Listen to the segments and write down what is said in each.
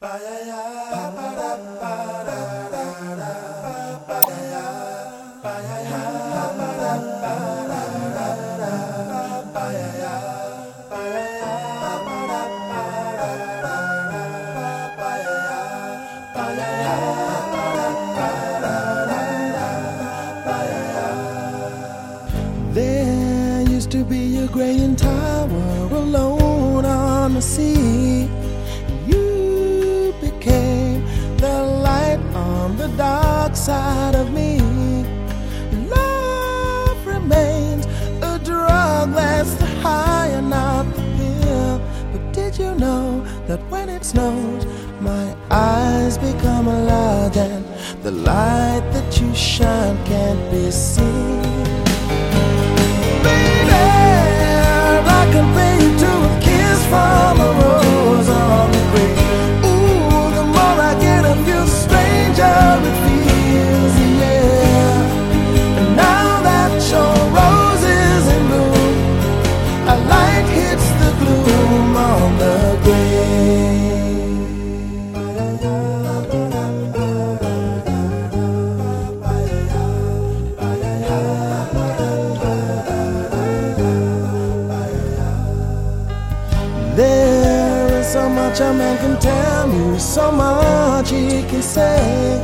There used to be a graying tower dark side of me. Love remains a drug that's the high and not the pill. But did you know that when it snows, my eyes become large and the light that you shine can't be seen? Much a man can tell you, so much he can say.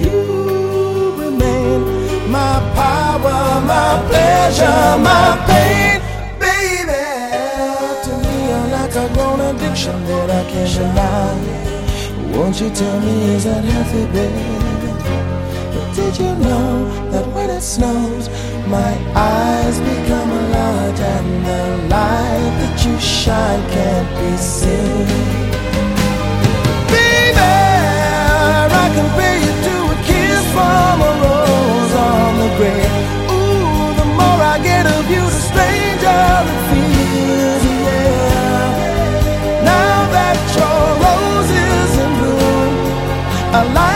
You remain my power, my pleasure, my pain, baby. To me, you're like a grown addiction that I can't deny. Won't you tell me, is that healthy, baby? Did you know that when it snows, my eyes become large and the light that you shine can't be seen? Baby, I you to a kiss from a rose on the. Ooh, the more I get of you, the stranger it feels, yeah. Now that your rose is in bloom, a light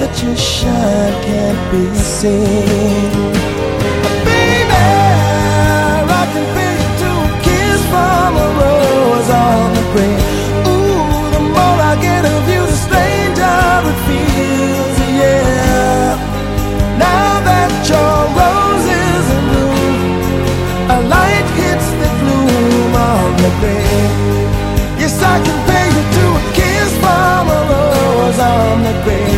that you shine can't be seen? Baby, I can feel you to a kiss from a rose on the grave. Ooh, the more I get of you, the stranger it feels, yeah. Now that your rose is in bloom, a light hits the gloom on the grave. Yes, I can pay you to a kiss from a rose on the grave.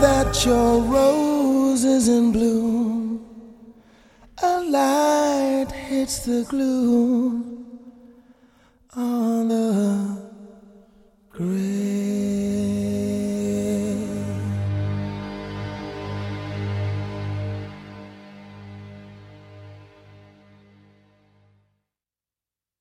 that your rose is in bloom, a light hits the gloom on the grave.